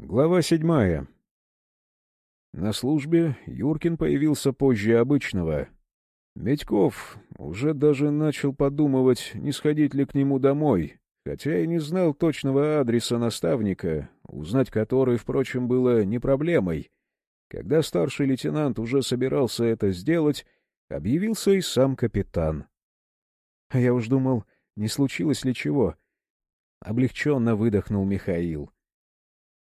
Глава седьмая. На службе Юркин появился позже обычного. Медьков уже даже начал подумывать, не сходить ли к нему домой, хотя и не знал точного адреса наставника, узнать который, впрочем, было не проблемой. Когда старший лейтенант уже собирался это сделать, объявился и сам капитан. — А я уж думал, не случилось ли чего? Облегченно выдохнул Михаил. —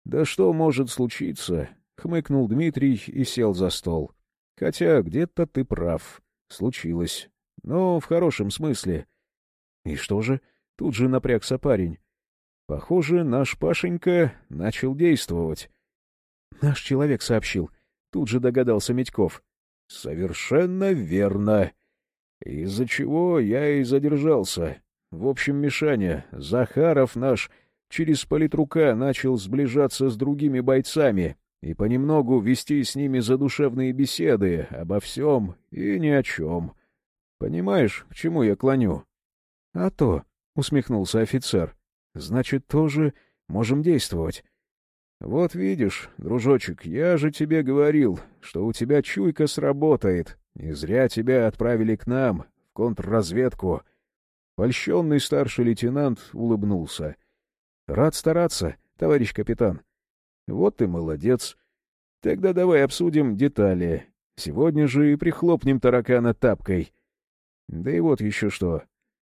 «Да что может случиться?» — хмыкнул Дмитрий и сел за стол. «Хотя где-то ты прав. Случилось. Но в хорошем смысле». «И что же?» — тут же напрягся парень. «Похоже, наш Пашенька начал действовать». «Наш человек сообщил», — тут же догадался Медьков. «Совершенно верно. Из-за чего я и задержался. В общем, Мишаня, Захаров наш через политрука начал сближаться с другими бойцами и понемногу вести с ними задушевные беседы обо всем и ни о чем. Понимаешь, к чему я клоню? — А то, — усмехнулся офицер, — значит, тоже можем действовать. — Вот видишь, дружочек, я же тебе говорил, что у тебя чуйка сработает. Не зря тебя отправили к нам, в контрразведку. Польщенный старший лейтенант улыбнулся —— Рад стараться, товарищ капитан. — Вот ты молодец. Тогда давай обсудим детали. Сегодня же и прихлопнем таракана тапкой. Да и вот еще что.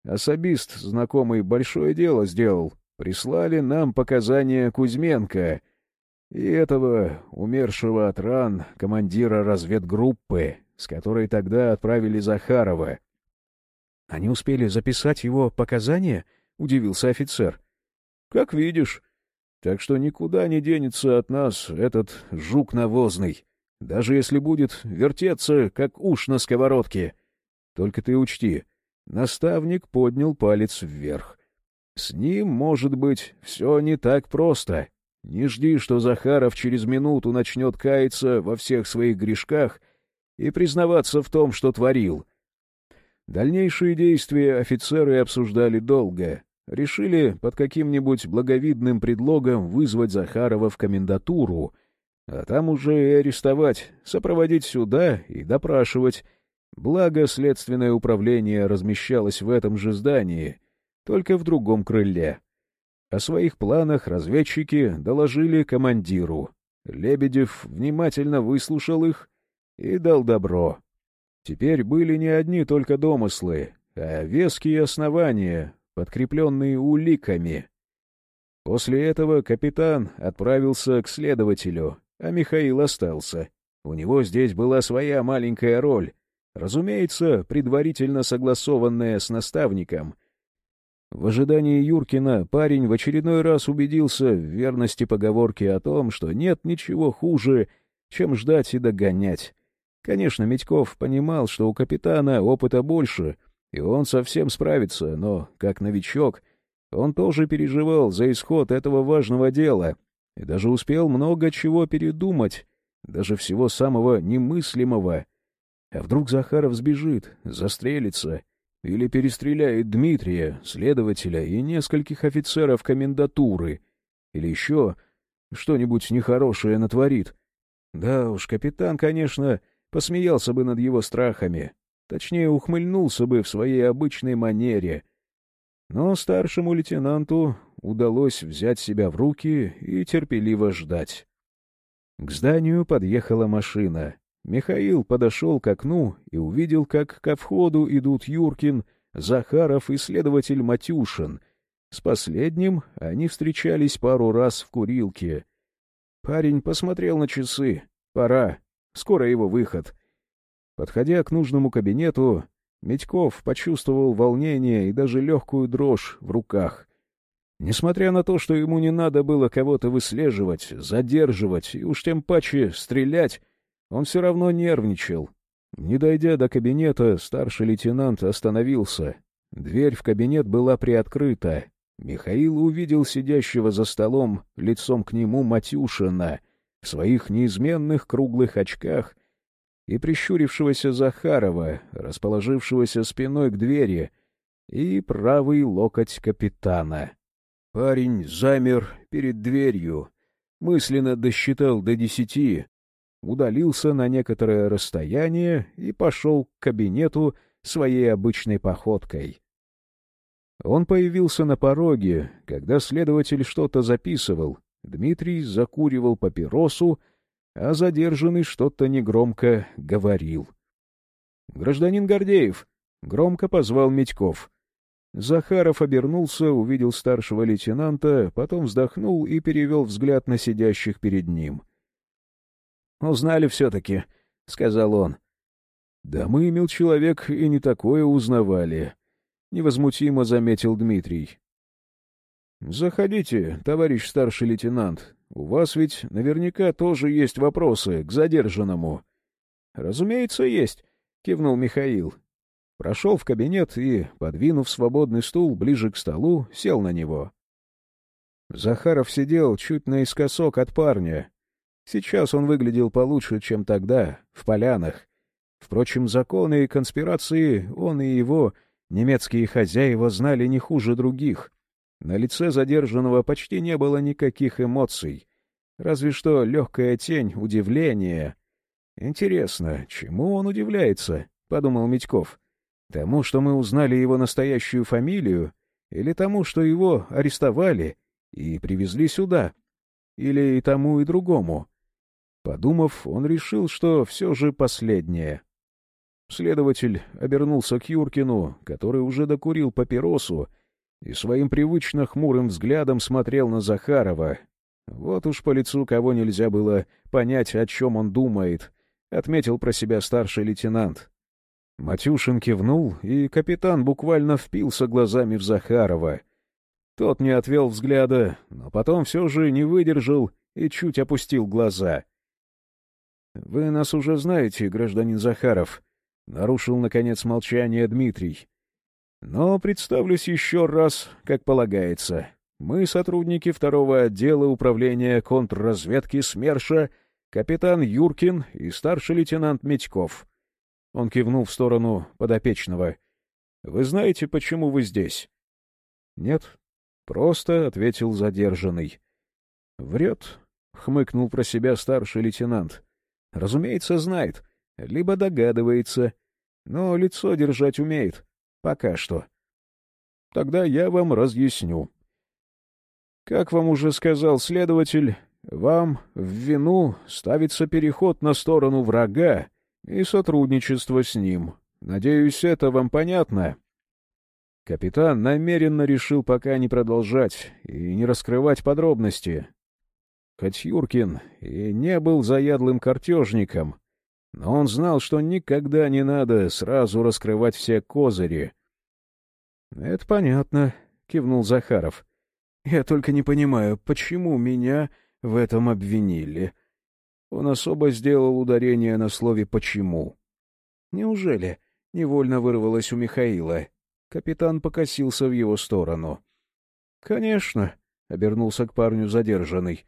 Особист, знакомый, большое дело сделал. Прислали нам показания Кузьменко и этого умершего от ран командира разведгруппы, с которой тогда отправили Захарова. — Они успели записать его показания? — удивился офицер. Как видишь. Так что никуда не денется от нас этот жук навозный, даже если будет вертеться, как уж на сковородке. Только ты учти, наставник поднял палец вверх. С ним, может быть, все не так просто. Не жди, что Захаров через минуту начнет каяться во всех своих грешках и признаваться в том, что творил. Дальнейшие действия офицеры обсуждали долго, решили под каким-нибудь благовидным предлогом вызвать Захарова в комендатуру, а там уже и арестовать, сопроводить сюда и допрашивать. Благо, следственное управление размещалось в этом же здании, только в другом крыле. О своих планах разведчики доложили командиру. Лебедев внимательно выслушал их и дал добро. Теперь были не одни только домыслы, а веские основания, подкрепленные уликами. После этого капитан отправился к следователю, а Михаил остался. У него здесь была своя маленькая роль, разумеется, предварительно согласованная с наставником. В ожидании Юркина парень в очередной раз убедился в верности поговорки о том, что нет ничего хуже, чем ждать и догонять. Конечно, Медьков понимал, что у капитана опыта больше, и он совсем справится, но, как новичок, он тоже переживал за исход этого важного дела и даже успел много чего передумать, даже всего самого немыслимого. А вдруг Захаров сбежит, застрелится или перестреляет Дмитрия, следователя и нескольких офицеров комендатуры, или еще что-нибудь нехорошее натворит. Да уж, капитан, конечно, посмеялся бы над его страхами, Точнее, ухмыльнулся бы в своей обычной манере. Но старшему лейтенанту удалось взять себя в руки и терпеливо ждать. К зданию подъехала машина. Михаил подошел к окну и увидел, как ко входу идут Юркин, Захаров и следователь Матюшин. С последним они встречались пару раз в курилке. Парень посмотрел на часы. Пора. Скоро его выход. Подходя к нужному кабинету, Медьков почувствовал волнение и даже легкую дрожь в руках. Несмотря на то, что ему не надо было кого-то выслеживать, задерживать и уж тем паче стрелять, он все равно нервничал. Не дойдя до кабинета, старший лейтенант остановился. Дверь в кабинет была приоткрыта. Михаил увидел сидящего за столом лицом к нему Матюшина в своих неизменных круглых очках — и прищурившегося Захарова, расположившегося спиной к двери, и правый локоть капитана. Парень замер перед дверью, мысленно досчитал до десяти, удалился на некоторое расстояние и пошел к кабинету своей обычной походкой. Он появился на пороге, когда следователь что-то записывал. Дмитрий закуривал папиросу, а задержанный что-то негромко говорил. — Гражданин Гордеев! — громко позвал Медьков. Захаров обернулся, увидел старшего лейтенанта, потом вздохнул и перевел взгляд на сидящих перед ним. — Узнали все-таки, — сказал он. — Да мы, мил человек, и не такое узнавали, — невозмутимо заметил Дмитрий. — Заходите, товарищ старший лейтенант. У вас ведь наверняка тоже есть вопросы к задержанному. — Разумеется, есть, — кивнул Михаил. Прошел в кабинет и, подвинув свободный стул ближе к столу, сел на него. Захаров сидел чуть наискосок от парня. Сейчас он выглядел получше, чем тогда, в полянах. Впрочем, законы и конспирации он и его немецкие хозяева знали не хуже других. На лице задержанного почти не было никаких эмоций, разве что легкая тень удивления. «Интересно, чему он удивляется?» — подумал Митьков. Тому, что мы узнали его настоящую фамилию, или тому, что его арестовали и привезли сюда, или и тому, и другому. Подумав, он решил, что все же последнее. Следователь обернулся к Юркину, который уже докурил папиросу, и своим привычно хмурым взглядом смотрел на Захарова. Вот уж по лицу кого нельзя было понять, о чем он думает, — отметил про себя старший лейтенант. Матюшин кивнул, и капитан буквально впился глазами в Захарова. Тот не отвел взгляда, но потом все же не выдержал и чуть опустил глаза. — Вы нас уже знаете, гражданин Захаров, — нарушил, наконец, молчание Дмитрий. — Но представлюсь еще раз, как полагается. Мы сотрудники второго отдела управления контрразведки СМЕРШа, капитан Юркин и старший лейтенант Медьков. Он кивнул в сторону подопечного. — Вы знаете, почему вы здесь? — Нет. — Просто ответил задержанный. — Врет, — хмыкнул про себя старший лейтенант. — Разумеется, знает, либо догадывается, но лицо держать умеет. Пока что. — Тогда я вам разъясню. Как вам уже сказал следователь, вам в вину ставится переход на сторону врага, и сотрудничество с ним. Надеюсь, это вам понятно?» Капитан намеренно решил пока не продолжать и не раскрывать подробности. Хоть Юркин и не был заядлым картежником, но он знал, что никогда не надо сразу раскрывать все козыри. — Это понятно, — кивнул Захаров. — Я только не понимаю, почему меня в этом обвинили. — он особо сделал ударение на слове «почему». «Неужели?» — невольно вырвалось у Михаила. Капитан покосился в его сторону. «Конечно», — обернулся к парню задержанный.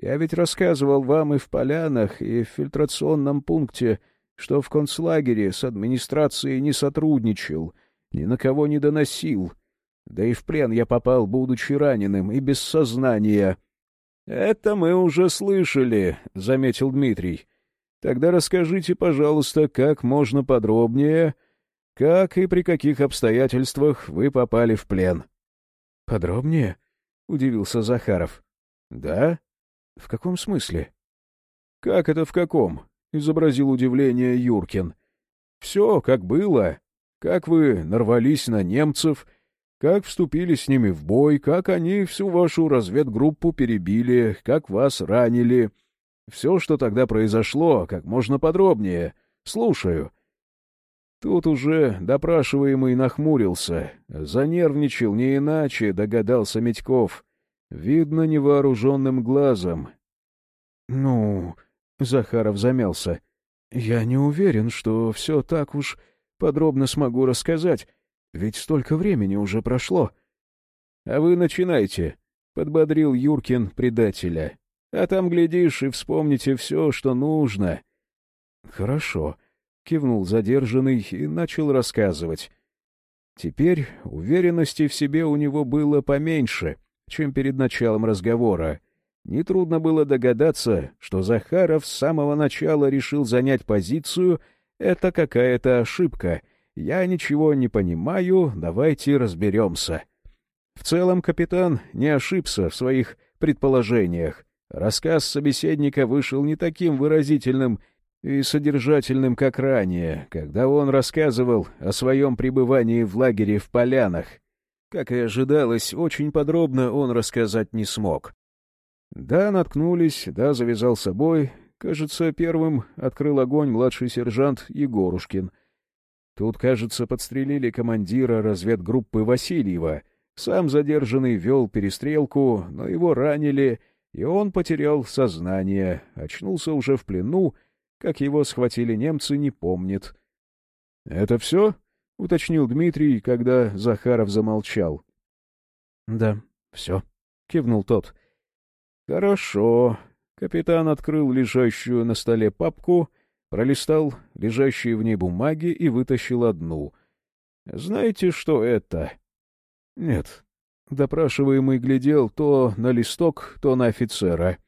«Я ведь рассказывал вам и в полянах, и в фильтрационном пункте, что в концлагере с администрацией не сотрудничал, ни на кого не доносил. Да и в плен я попал, будучи раненым и без сознания». «Это мы уже слышали», — заметил Дмитрий. «Тогда расскажите, пожалуйста, как можно подробнее, как и при каких обстоятельствах вы попали в плен». «Подробнее?» — удивился Захаров. «Да? В каком смысле?» «Как это в каком?» — изобразил удивление Юркин. «Все, как было. Как вы нарвались на немцев, как вступили с ними в бой, как они всю вашу разведгруппу перебили, как вас ранили. Все, что тогда произошло, как можно подробнее. Слушаю. Тут уже допрашиваемый нахмурился. Занервничал не иначе, догадался Медьков. Видно невооруженным глазом. — Ну, — Захаров замялся, — я не уверен, что все так уж подробно смогу рассказать. Ведь столько времени уже прошло. — А вы начинайте, — подбодрил Юркин предателя. — А там, глядишь, и вспомните все, что нужно. — Хорошо, — кивнул задержанный и начал рассказывать. Теперь уверенности в себе у него было поменьше, чем перед началом разговора. Нетрудно было догадаться, что Захаров с самого начала решил занять позицию «это какая-то ошибка», «я ничего не понимаю, давайте разберемся». В целом капитан не ошибся в своих предположениях. Рассказ собеседника вышел не таким выразительным и содержательным, как ранее, когда он рассказывал о своем пребывании в лагере в Полянах. Как и ожидалось, очень подробно он рассказать не смог. Да, наткнулись, да, завязал собой. Кажется, первым открыл огонь младший сержант Егорушкин. Тут, кажется, подстрелили командира разведгруппы Васильева. Сам задержанный вел перестрелку, но его ранили, и он потерял сознание, очнулся уже в плену, как его схватили немцы, не помнит. — Это все? — уточнил Дмитрий, когда Захаров замолчал. — Да, все, — кивнул тот. Хорошо. Капитан открыл лежащую на столе папку, пролистал лежащие в ней бумаги и вытащил одну. Знаете, что это? Нет. Допрашиваемый глядел то на листок, то на офицера.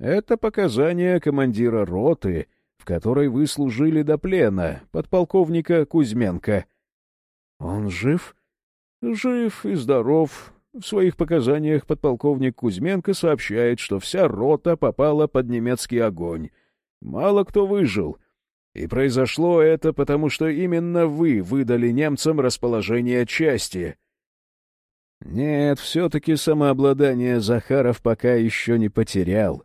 Это показания командира роты, в которой вы служили до плена, подполковника Кузьменко. Он жив? Жив и здоров, в своих показаниях подполковник Кузьменко сообщает, что вся рота попала под немецкий огонь. Мало кто выжил. И произошло это потому, что именно вы выдали немцам расположение части. Нет, все-таки самообладание Захаров пока еще не потерял.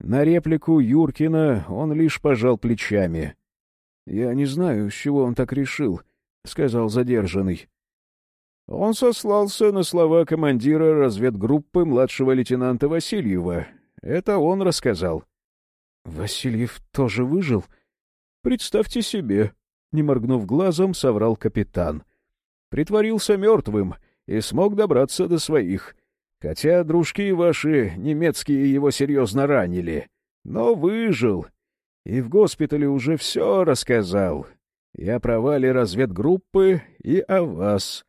На реплику Юркина он лишь пожал плечами. — Я не знаю, с чего он так решил, — сказал задержанный. Он сослался на слова командира разведгруппы младшего лейтенанта Васильева. Это он рассказал. — Васильев тоже выжил? — Представьте себе, — не моргнув глазом, соврал капитан. Притворился мертвым и смог добраться до своих. Хотя дружки ваши немецкие его серьезно ранили. Но выжил. И в госпитале уже все рассказал. И о провале разведгруппы, и о вас.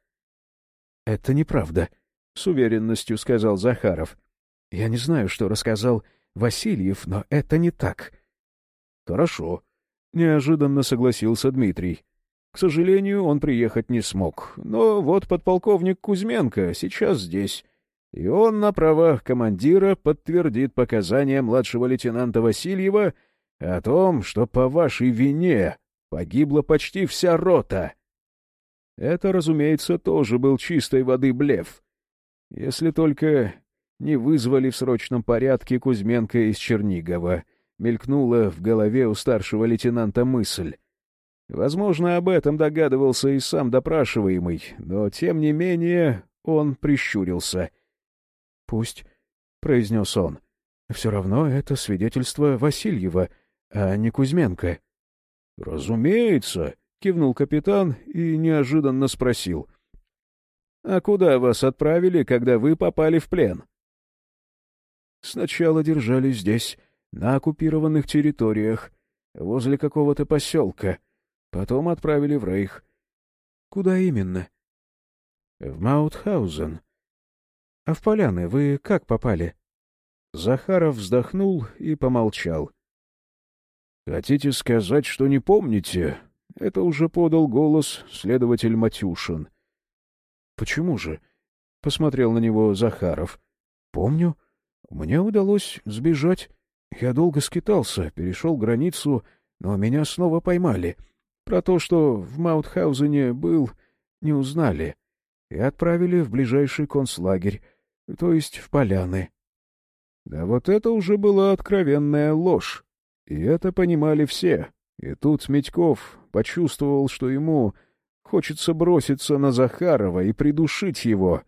— Это неправда, — с уверенностью сказал Захаров. — Я не знаю, что рассказал Васильев, но это не так. — Хорошо, — неожиданно согласился Дмитрий. К сожалению, он приехать не смог. Но вот подполковник Кузьменко сейчас здесь, и он на правах командира подтвердит показания младшего лейтенанта Васильева о том, что по вашей вине погибла почти вся рота. Это, разумеется, тоже был чистой воды блеф. Если только не вызвали в срочном порядке Кузьменко из Чернигова, мелькнула в голове у старшего лейтенанта мысль. Возможно, об этом догадывался и сам допрашиваемый, но, тем не менее, он прищурился. — Пусть, — произнес он, — все равно это свидетельство Васильева, а не Кузьменко. — Разумеется, — кивнул капитан и неожиданно спросил. — А куда вас отправили, когда вы попали в плен? — Сначала держали здесь, на оккупированных территориях, возле какого-то поселка. Потом отправили в Рейх. — Куда именно? — В Маутхаузен. — А в Поляны вы как попали? Захаров вздохнул и помолчал. — Хотите сказать, что не помните? Это уже подал голос следователь Матюшин. — Почему же? — посмотрел на него Захаров. — Помню. Мне удалось сбежать. Я долго скитался, перешел границу, но меня снова поймали. Про то, что в Маутхаузене был, не узнали. И отправили в ближайший концлагерь, то есть в Поляны. Да вот это уже была откровенная ложь. И это понимали все. И тут Медьков почувствовал, что ему хочется броситься на Захарова и придушить его.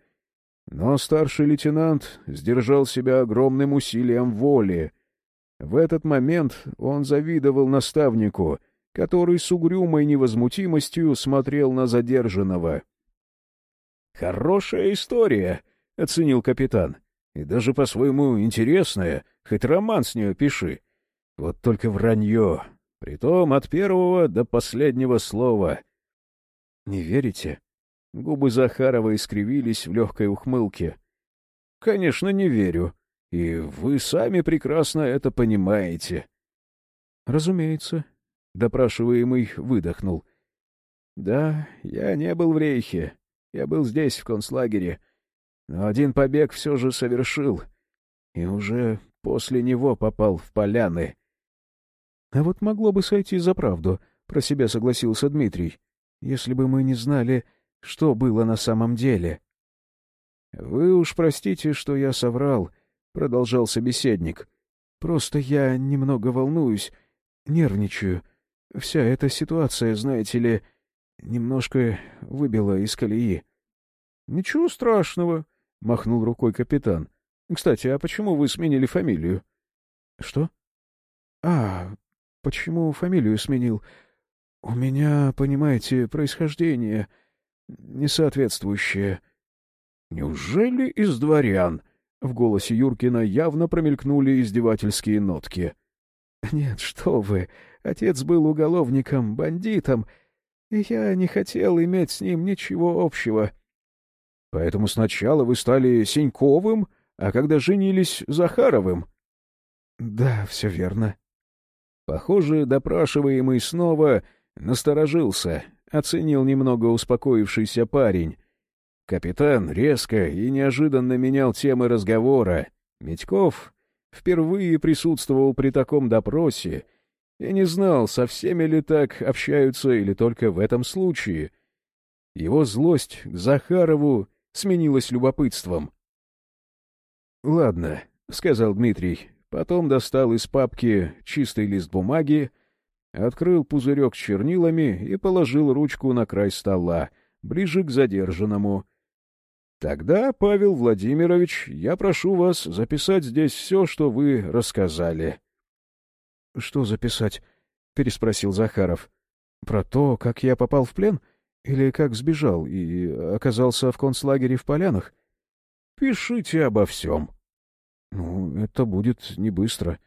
Но старший лейтенант сдержал себя огромным усилием воли. В этот момент он завидовал наставнику, который с угрюмой невозмутимостью смотрел на задержанного. «Хорошая история», — оценил капитан. «И даже по-своему интересная, хоть роман с нее пиши. Вот только вранье, Притом от первого до последнего слова. — Не верите? Губы Захарова искривились в легкой ухмылке. — Конечно, не верю. И вы сами прекрасно это понимаете. — Разумеется. Допрашиваемый выдохнул. — Да, я не был в рейхе. Я был здесь, в концлагере. Но один побег все же совершил. И уже после него попал в поляны. — А вот могло бы сойти за правду, — про себя согласился Дмитрий, — если бы мы не знали, что было на самом деле. — Вы уж простите, что я соврал, — продолжал собеседник. — Просто я немного волнуюсь, нервничаю. Вся эта ситуация, знаете ли, немножко выбила из колеи. — Ничего страшного, — махнул рукой капитан. — Кстати, а почему вы сменили фамилию? — Что? — А, почему фамилию сменил? У меня, понимаете, происхождение несоответствующее. — Неужели из дворян? В голосе Юркина явно промелькнули издевательские нотки. — Нет, что вы, отец был уголовником, бандитом, и я не хотел иметь с ним ничего общего. — Поэтому сначала вы стали Синьковым, а когда женились — Захаровым? — Да, все верно. Похоже, допрашиваемый снова насторожился, оценил немного успокоившийся парень. Капитан резко и неожиданно менял темы разговора. Медьков впервые присутствовал при таком допросе и не знал, со всеми ли так общаются или только в этом случае. Его злость к Захарову сменилась любопытством. — Ладно, — сказал Дмитрий, потом достал из папки чистый лист бумаги, открыл пузырек с чернилами и положил ручку на край стола, ближе к задержанному. Тогда, Павел Владимирович, я прошу вас записать здесь все, что вы рассказали. — Что записать? — переспросил Захаров. — Про то, как я попал в плен? Или как сбежал и оказался в концлагере в Полянах? — Пишите обо всем. — Ну, это будет не быстро.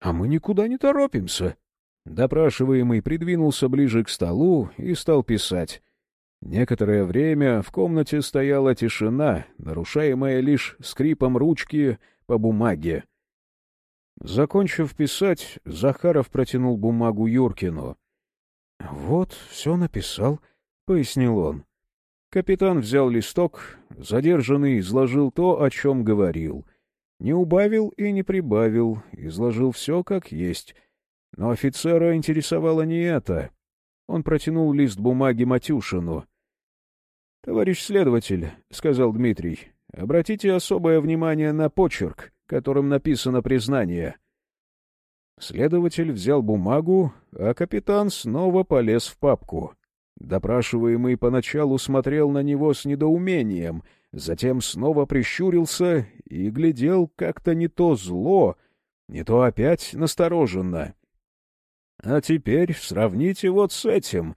А мы никуда не торопимся. Допрашиваемый придвинулся ближе к столу и стал писать. Некоторое время в комнате стояла тишина, нарушаемая лишь скрипом ручки по бумаге. Закончив писать, Захаров протянул бумагу Юркину. — Вот, все написал, — пояснил он. Капитан взял листок, задержанный изложил то, о чем говорил. Не убавил и не прибавил, изложил все как есть. Но офицера интересовало не это. Он протянул лист бумаги Матюшину. — Товарищ следователь, — сказал Дмитрий, — обратите особое внимание на почерк, которым написано признание. Следователь взял бумагу, а капитан снова полез в папку. Допрашиваемый поначалу смотрел на него с недоумением, затем снова прищурился и глядел как-то не то зло, не то опять настороженно. А теперь сравните вот с этим.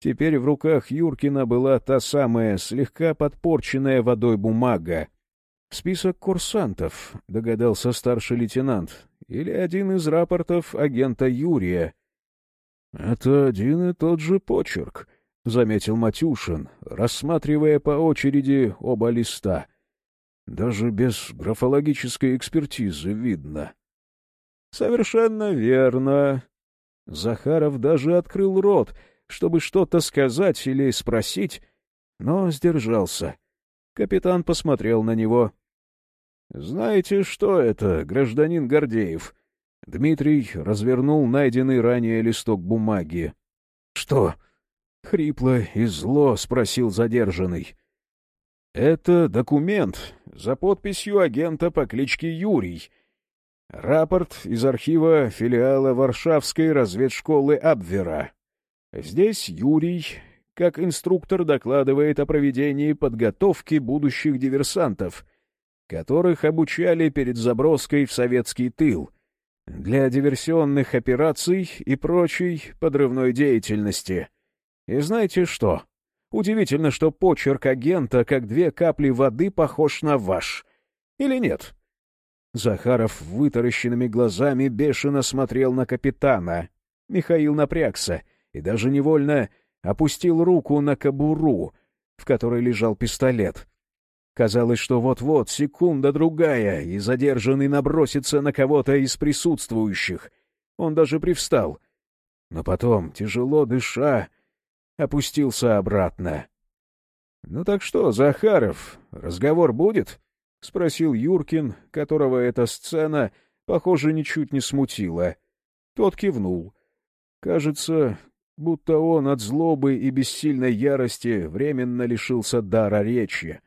Теперь в руках Юркина была та самая слегка подпорченная водой бумага. Список курсантов, догадался старший лейтенант, или один из рапортов агента Юрия. Это один и тот же почерк, заметил Матюшин, рассматривая по очереди оба листа. Даже без графологической экспертизы видно. Совершенно верно, Захаров даже открыл рот, чтобы что-то сказать или спросить, но сдержался. Капитан посмотрел на него. — Знаете, что это, гражданин Гордеев? Дмитрий развернул найденный ранее листок бумаги. — Что? — хрипло и зло спросил задержанный. — Это документ за подписью агента по кличке Юрий — Рапорт из архива филиала Варшавской разведшколы Абвера. Здесь Юрий, как инструктор, докладывает о проведении подготовки будущих диверсантов, которых обучали перед заброской в советский тыл для диверсионных операций и прочей подрывной деятельности. И знаете что? Удивительно, что почерк агента, как две капли воды, похож на ваш. Или нет? — Захаров вытаращенными глазами бешено смотрел на капитана. Михаил напрягся и даже невольно опустил руку на кобуру, в которой лежал пистолет. Казалось, что вот-вот, секунда-другая, и задержанный набросится на кого-то из присутствующих. Он даже привстал. Но потом, тяжело дыша, опустился обратно. — Ну так что, Захаров, разговор будет? — спросил Юркин, которого эта сцена, похоже, ничуть не смутила. Тот кивнул. Кажется, будто он от злобы и бессильной ярости временно лишился дара речи.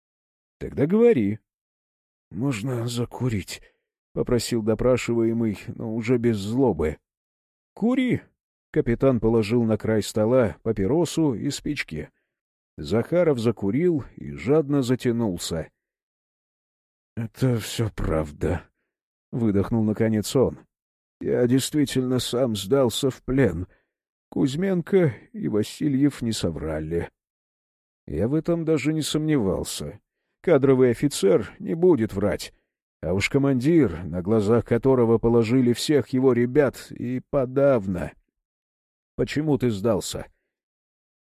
— Тогда говори. — Можно закурить, — попросил допрашиваемый, но уже без злобы. — Кури! — капитан положил на край стола папиросу и спички. Захаров закурил и жадно затянулся. — Это все правда, — выдохнул наконец он. — Я действительно сам сдался в плен. Кузьменко и Васильев не соврали. Я в этом даже не сомневался. Кадровый офицер не будет врать. А уж командир, на глазах которого положили всех его ребят, и подавно. Почему ты сдался?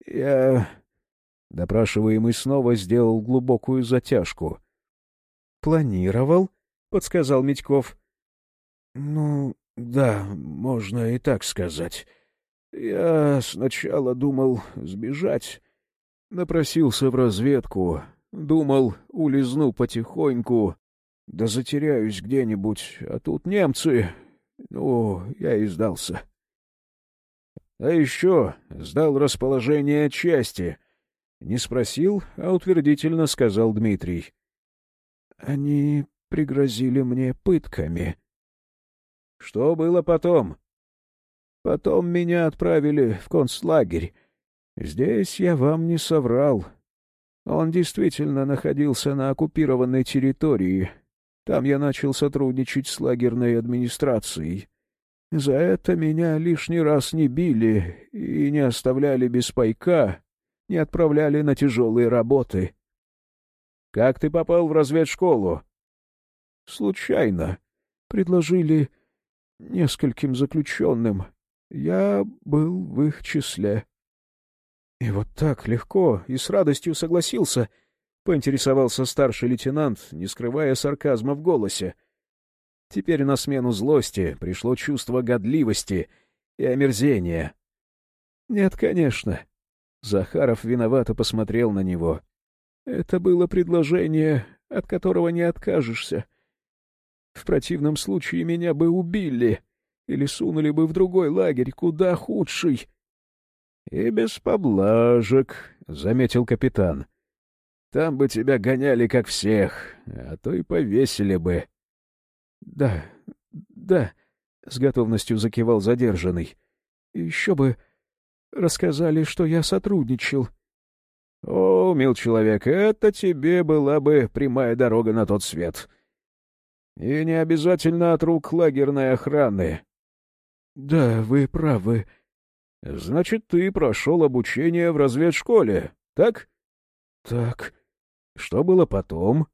Я... Допрашиваемый снова сделал глубокую затяжку. «Планировал?» — подсказал Митьков. «Ну, да, можно и так сказать. Я сначала думал сбежать. Напросился в разведку, Думал, улизну потихоньку, да затеряюсь где-нибудь, а тут немцы... Ну, я и сдался. А еще сдал расположение части. Не спросил, а утвердительно сказал Дмитрий. Они пригрозили мне пытками. Что было потом? Потом меня отправили в концлагерь. Здесь я вам не соврал. Он действительно находился на оккупированной территории. Там я начал сотрудничать с лагерной администрацией. За это меня лишний раз не били и не оставляли без пайка, не отправляли на тяжелые работы. — Как ты попал в разведшколу? — Случайно. Предложили нескольким заключенным. Я был в их числе. И вот так легко и с радостью согласился, — поинтересовался старший лейтенант, не скрывая сарказма в голосе. Теперь на смену злости пришло чувство годливости и омерзения. — Нет, конечно. Захаров виновато посмотрел на него. Это было предложение, от которого не откажешься. В противном случае меня бы убили или сунули бы в другой лагерь, куда худший. — И без поблажек, — заметил капитан. — Там бы тебя гоняли, как всех, а то и повесили бы. — Да, да, — с готовностью закивал задержанный. — Еще бы рассказали, что я сотрудничал. — О, мил человек, это тебе была бы прямая дорога на тот свет. И не обязательно от рук лагерной охраны. — Да, вы правы, Значит, ты прошел обучение в разведшколе, так? Так. Что было потом?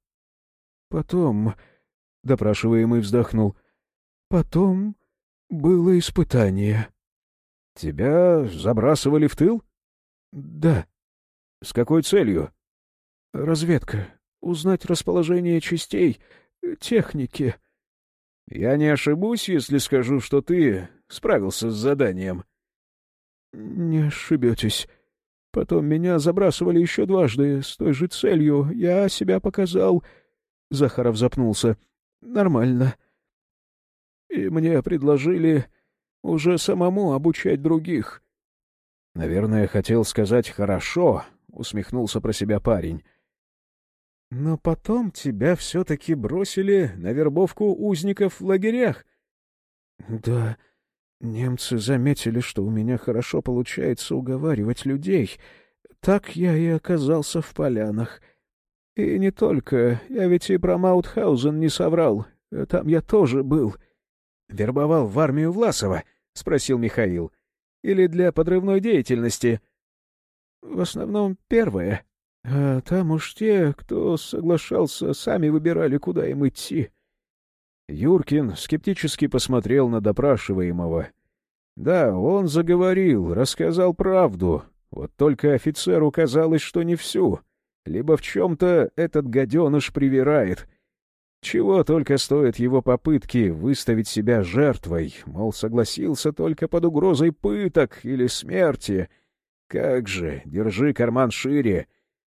Потом, допрашиваемый вздохнул. Потом было испытание. Тебя забрасывали в тыл? Да. С какой целью? Разведка. Узнать расположение частей, техники. Я не ошибусь, если скажу, что ты справился с заданием. — Не ошибетесь. Потом меня забрасывали еще дважды с той же целью. Я себя показал. Захаров запнулся. — Нормально. И мне предложили уже самому обучать других. — Наверное, хотел сказать «хорошо», — усмехнулся про себя парень. — Но потом тебя все-таки бросили на вербовку узников в лагерях. — Да, — Немцы заметили, что у меня хорошо получается уговаривать людей. Так я и оказался в полянах. И не только. Я ведь и про Маутхаузен не соврал. Там я тоже был. — Вербовал в армию Власова? — спросил Михаил. — Или для подрывной деятельности? — В основном первое. А там уж те, кто соглашался, сами выбирали, куда им идти. — Юркин скептически посмотрел на допрашиваемого. Да, он заговорил, рассказал правду. Вот только офицеру казалось, что не всю. Либо в чем-то этот гаденыш привирает. Чего только стоят его попытки выставить себя жертвой, мол, согласился только под угрозой пыток или смерти. Как же, держи карман шире.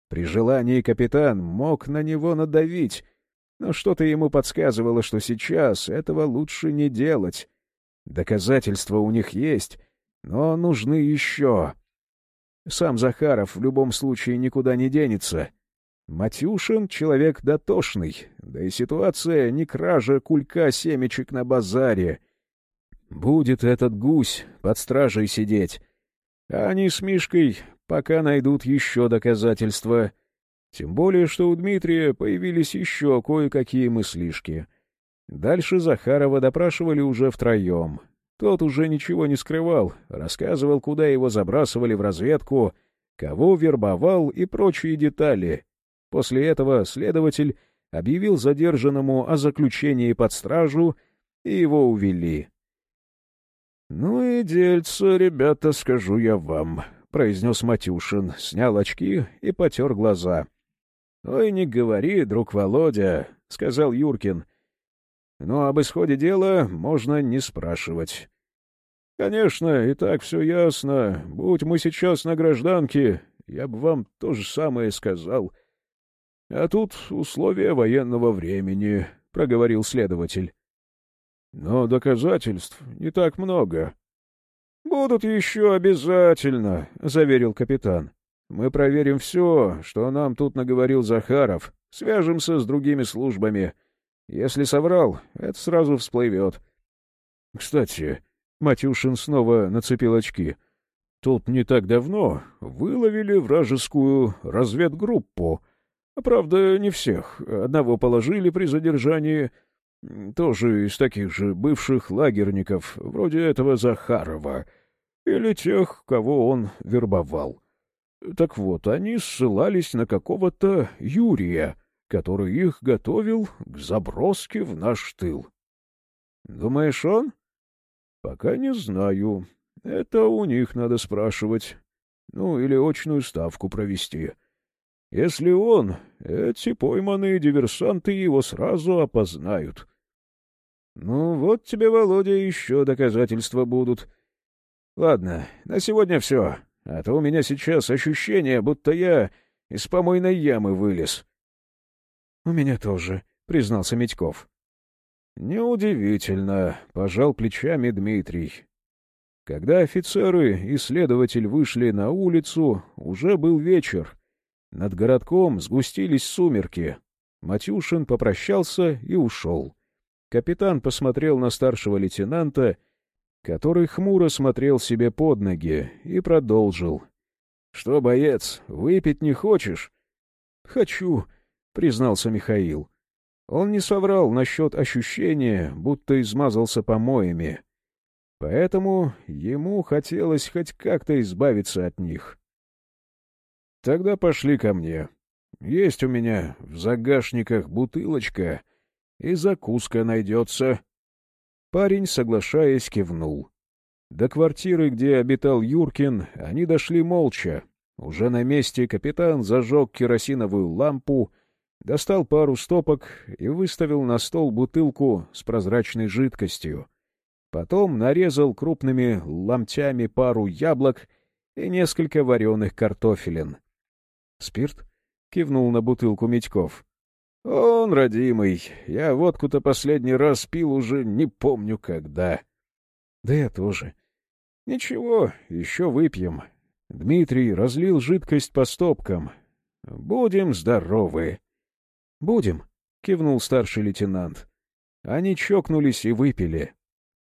При желании капитан мог на него надавить, но что-то ему подсказывало, что сейчас этого лучше не делать. Доказательства у них есть, но нужны еще. Сам Захаров в любом случае никуда не денется. Матюшин — человек дотошный, да и ситуация не кража кулька семечек на базаре. Будет этот гусь под стражей сидеть, а они с Мишкой пока найдут еще доказательства. Тем более, что у Дмитрия появились еще кое-какие мыслишки. Дальше Захарова допрашивали уже втроем. Тот уже ничего не скрывал, рассказывал, куда его забрасывали в разведку, кого вербовал и прочие детали. После этого следователь объявил задержанному о заключении под стражу, и его увели. — Ну и дельце, ребята, скажу я вам, — произнес Матюшин, снял очки и потер глаза. — Ой, не говори, друг Володя, — сказал Юркин. — Но об исходе дела можно не спрашивать. Конечно, и так все ясно. Будь мы сейчас на гражданке, я бы вам то же самое сказал. А тут условия военного времени, — проговорил следователь. Но доказательств не так много. — Будут еще обязательно, — заверил капитан. — Мы проверим все, что нам тут наговорил Захаров, свяжемся с другими службами. Если соврал, это сразу всплывет. — Кстати, Матюшин снова нацепил очки. Тут не так давно выловили вражескую разведгруппу. Правда, не всех. Одного положили при задержании, тоже из таких же бывших лагерников, вроде этого Захарова, или тех, кого он вербовал. Так вот, они ссылались на какого-то Юрия, который их готовил к заброске в наш тыл. — Думаешь, он? Пока не знаю. Это у них надо спрашивать. Ну, или очную ставку провести. Если он, эти пойманные диверсанты его сразу опознают. Ну, вот тебе, Володя, еще доказательства будут. Ладно, на сегодня все. А то у меня сейчас ощущение, будто я из помойной ямы вылез. — У меня тоже, — признался Медьков. «Неудивительно», — пожал плечами Дмитрий. Когда офицеры и следователь вышли на улицу, уже был вечер. Над городком сгустились сумерки. Матюшин попрощался и ушел. Капитан посмотрел на старшего лейтенанта, который хмуро смотрел себе под ноги, и продолжил. — Что, боец, выпить не хочешь? — Хочу, — признался Михаил. Он не соврал насчет ощущения, будто измазался помоями. Поэтому ему хотелось хоть как-то избавиться от них. «Тогда пошли ко мне. Есть у меня в загашниках бутылочка, и закуска найдется». Парень, соглашаясь, кивнул. До квартиры, где обитал Юркин, они дошли молча. Уже на месте капитан зажег керосиновую лампу — достал пару стопок и выставил на стол бутылку с прозрачной жидкостью. Потом нарезал крупными ломтями пару яблок и несколько вареных картофелин. «Спирт?» — кивнул на бутылку Митьков. «Он, родимый, я водку-то последний раз пил уже не помню когда». «Да я тоже». «Ничего, еще выпьем». Дмитрий разлил жидкость по стопкам. «Будем здоровы». «Будем», — кивнул старший лейтенант. Они чокнулись и выпили.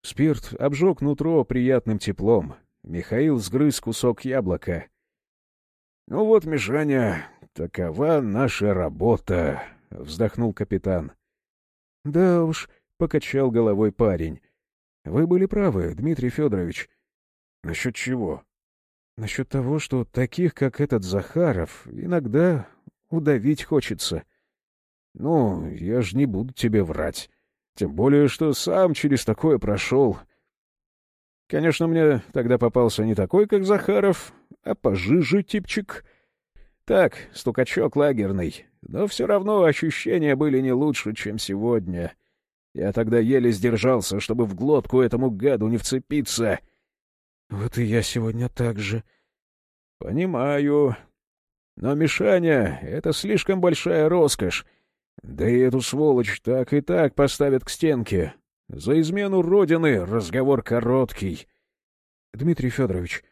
Спирт обжег нутро приятным теплом. Михаил сгрыз кусок яблока. «Ну вот, Мишаня, такова наша работа», — вздохнул капитан. «Да уж», — покачал головой парень. «Вы были правы, Дмитрий Федорович». «Насчет чего?» «Насчет того, что таких, как этот Захаров, иногда удавить хочется». Ну, я ж не буду тебе врать. Тем более, что сам через такое прошел. Конечно, мне тогда попался не такой, как Захаров, а пожиже типчик. Так, стукачок лагерный, но все равно ощущения были не лучше, чем сегодня. Я тогда еле сдержался, чтобы в глотку этому гаду не вцепиться. Вот и я сегодня так же. Понимаю. Но, Мишаня, это слишком большая роскошь. Да и эту сволочь так и так поставят к стенке. За измену Родины разговор короткий. Дмитрий Федорович,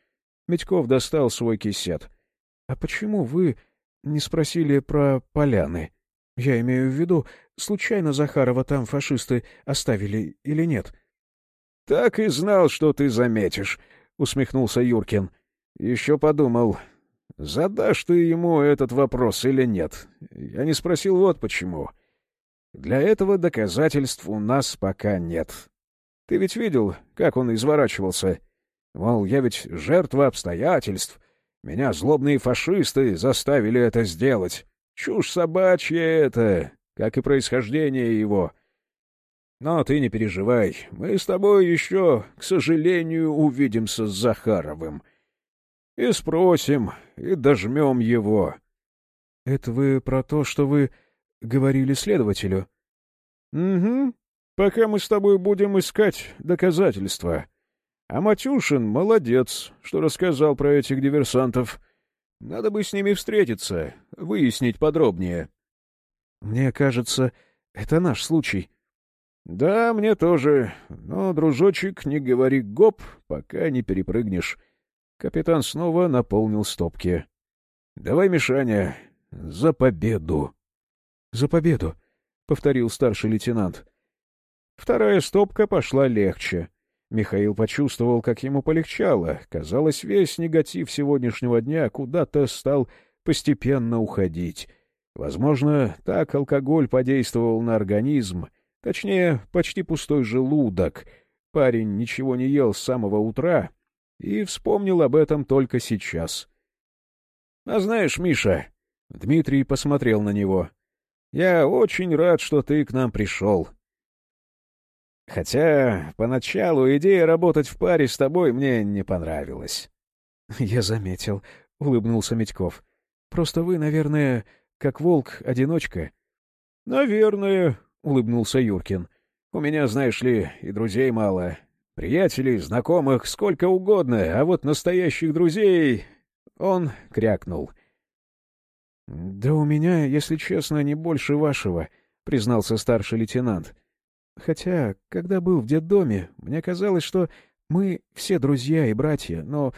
Медьков достал свой кисет. — А почему вы не спросили про поляны? Я имею в виду, случайно Захарова там фашисты оставили или нет? — Так и знал, что ты заметишь, — усмехнулся Юркин. — Еще подумал, задашь ты ему этот вопрос или нет. Я не спросил вот почему. Для этого доказательств у нас пока нет. Ты ведь видел, как он изворачивался? Мол, я ведь жертва обстоятельств, меня злобные фашисты заставили это сделать. Чушь собачья это, как и происхождение его. Но ты не переживай, мы с тобой еще, к сожалению, увидимся с Захаровым. И спросим, и дожмем его. — Это вы про то, что вы говорили следователю? — Угу. Пока мы с тобой будем искать доказательства. — а Матюшин молодец, что рассказал про этих диверсантов. Надо бы с ними встретиться, выяснить подробнее. Мне кажется, это наш случай. Да, мне тоже. Но, дружочек, не говори гоп, пока не перепрыгнешь. Капитан снова наполнил стопки. Давай, Мишаня, за победу. За победу, повторил старший лейтенант. Вторая стопка пошла легче. Михаил почувствовал, как ему полегчало. Казалось, весь негатив сегодняшнего дня куда-то стал постепенно уходить. Возможно, так алкоголь подействовал на организм, точнее, почти пустой желудок. Парень ничего не ел с самого утра и вспомнил об этом только сейчас. — А знаешь, Миша, — Дмитрий посмотрел на него, — я очень рад, что ты к нам пришел. — Хотя поначалу идея работать в паре с тобой мне не понравилась. — Я заметил, — улыбнулся Медьков. — Просто вы, наверное, как волк-одиночка. — Наверное, — улыбнулся Юркин. — У меня, знаешь ли, и друзей мало. Приятелей, знакомых, сколько угодно, а вот настоящих друзей... Он крякнул. — Да у меня, если честно, не больше вашего, — признался старший лейтенант. — Хотя, когда был в детдоме, мне казалось, что мы все друзья и братья, но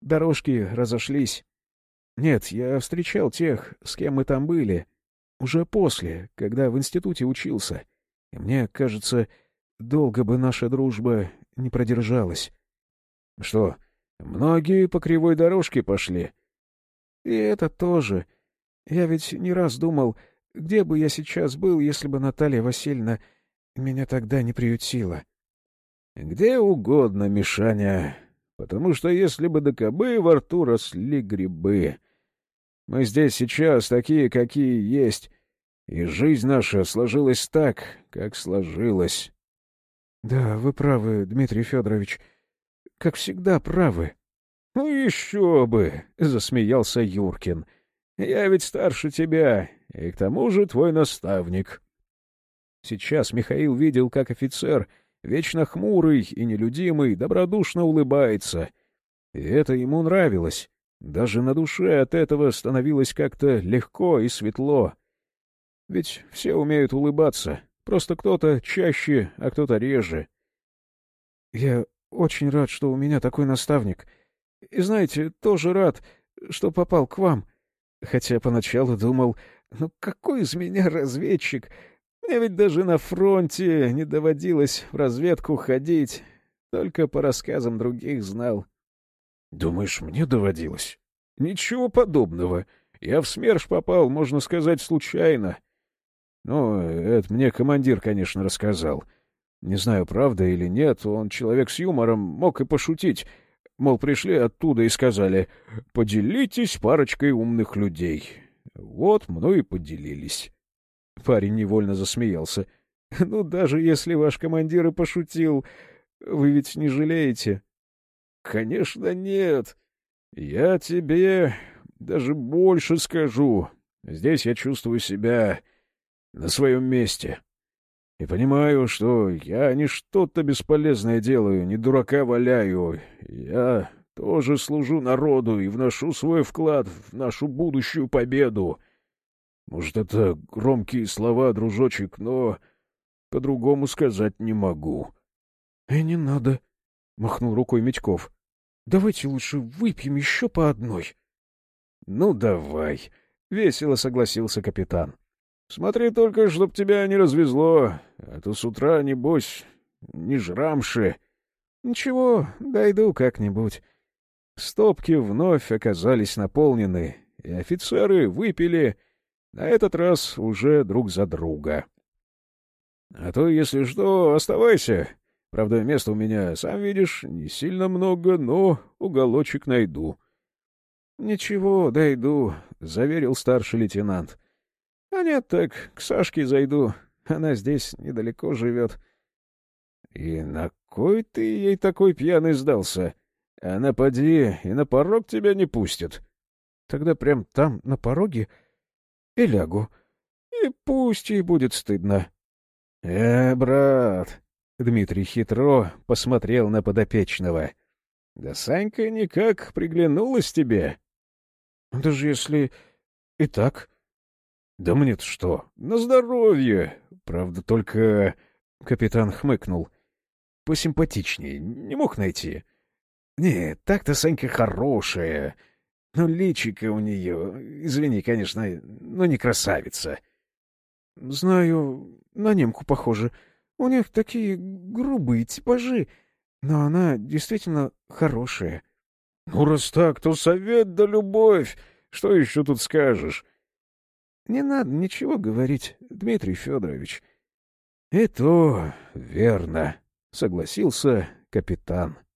дорожки разошлись. Нет, я встречал тех, с кем мы там были, уже после, когда в институте учился. И мне кажется, долго бы наша дружба не продержалась. Что, многие по кривой дорожке пошли? И это тоже. Я ведь не раз думал, где бы я сейчас был, если бы Наталья Васильевна меня тогда не приютило. — Где угодно, Мишаня, потому что если бы до кобы во рту росли грибы. Мы здесь сейчас такие, какие есть, и жизнь наша сложилась так, как сложилась. — Да, вы правы, Дмитрий Федорович, как всегда правы. — Ну еще бы! — засмеялся Юркин. — Я ведь старше тебя, и к тому же твой наставник. — Сейчас Михаил видел, как офицер, вечно хмурый и нелюдимый, добродушно улыбается. И это ему нравилось. Даже на душе от этого становилось как-то легко и светло. Ведь все умеют улыбаться, просто кто-то чаще, а кто-то реже. Я очень рад, что у меня такой наставник. И знаете, тоже рад, что попал к вам. Хотя поначалу думал, ну какой из меня разведчик, мне ведь даже на фронте не доводилось в разведку ходить, только по рассказам других знал. — Думаешь, мне доводилось? — Ничего подобного. Я в СМЕРШ попал, можно сказать, случайно. Ну, это мне командир, конечно, рассказал. Не знаю, правда или нет, он человек с юмором, мог и пошутить. Мол, пришли оттуда и сказали, поделитесь парочкой умных людей. Вот мной и поделились. Парень невольно засмеялся. — Ну, даже если ваш командир и пошутил, вы ведь не жалеете? — Конечно, нет. Я тебе Даже больше скажу. Здесь я чувствую себя на своем месте. И понимаю, что я не что-то бесполезное делаю, не дурака валяю. Я тоже служу народу и вношу свой вклад в нашу будущую победу. Может, это громкие слова, дружочек, но по-другому сказать не могу. — И не надо, — махнул рукой Митьков. — Давайте лучше выпьем еще по одной. — Ну, давай, — весело согласился капитан. — Смотри только, чтоб тебя не развезло, а то с утра, небось, не жрамши. — Ничего, дойду как-нибудь. Стопки вновь оказались наполнены, и офицеры выпили, на этот раз уже друг за друга. — А то, если что, оставайся. Правда, места у меня, сам видишь, не сильно много, но уголочек найду. — Ничего, дойду, — заверил старший лейтенант. — А нет, так к Сашке зайду. Она здесь недалеко живет. — И на кой ты ей такой пьяный сдался? — она поди и на порог тебя не пустит. Тогда прям там, на пороге, и лягу. И пусть ей будет стыдно. — Э, брат! — Дмитрий хитро посмотрел на подопечного. — Да Санька никак приглянулась тебе. — Даже если и так. — Да мне-то что? На здоровье! Правда, только... Капитан хмыкнул. — Посимпатичнее не мог найти. — нет, так-то Санька хорошая. Но личико у нее, извини, конечно, но не красавица. — Знаю, на немку похоже. У них такие грубые типажи, но она действительно хорошая. — Ну, раз так, то совет да любовь. Что еще тут скажешь? — Не надо ничего говорить, Дмитрий Федорович. — И то верно, — согласился капитан. —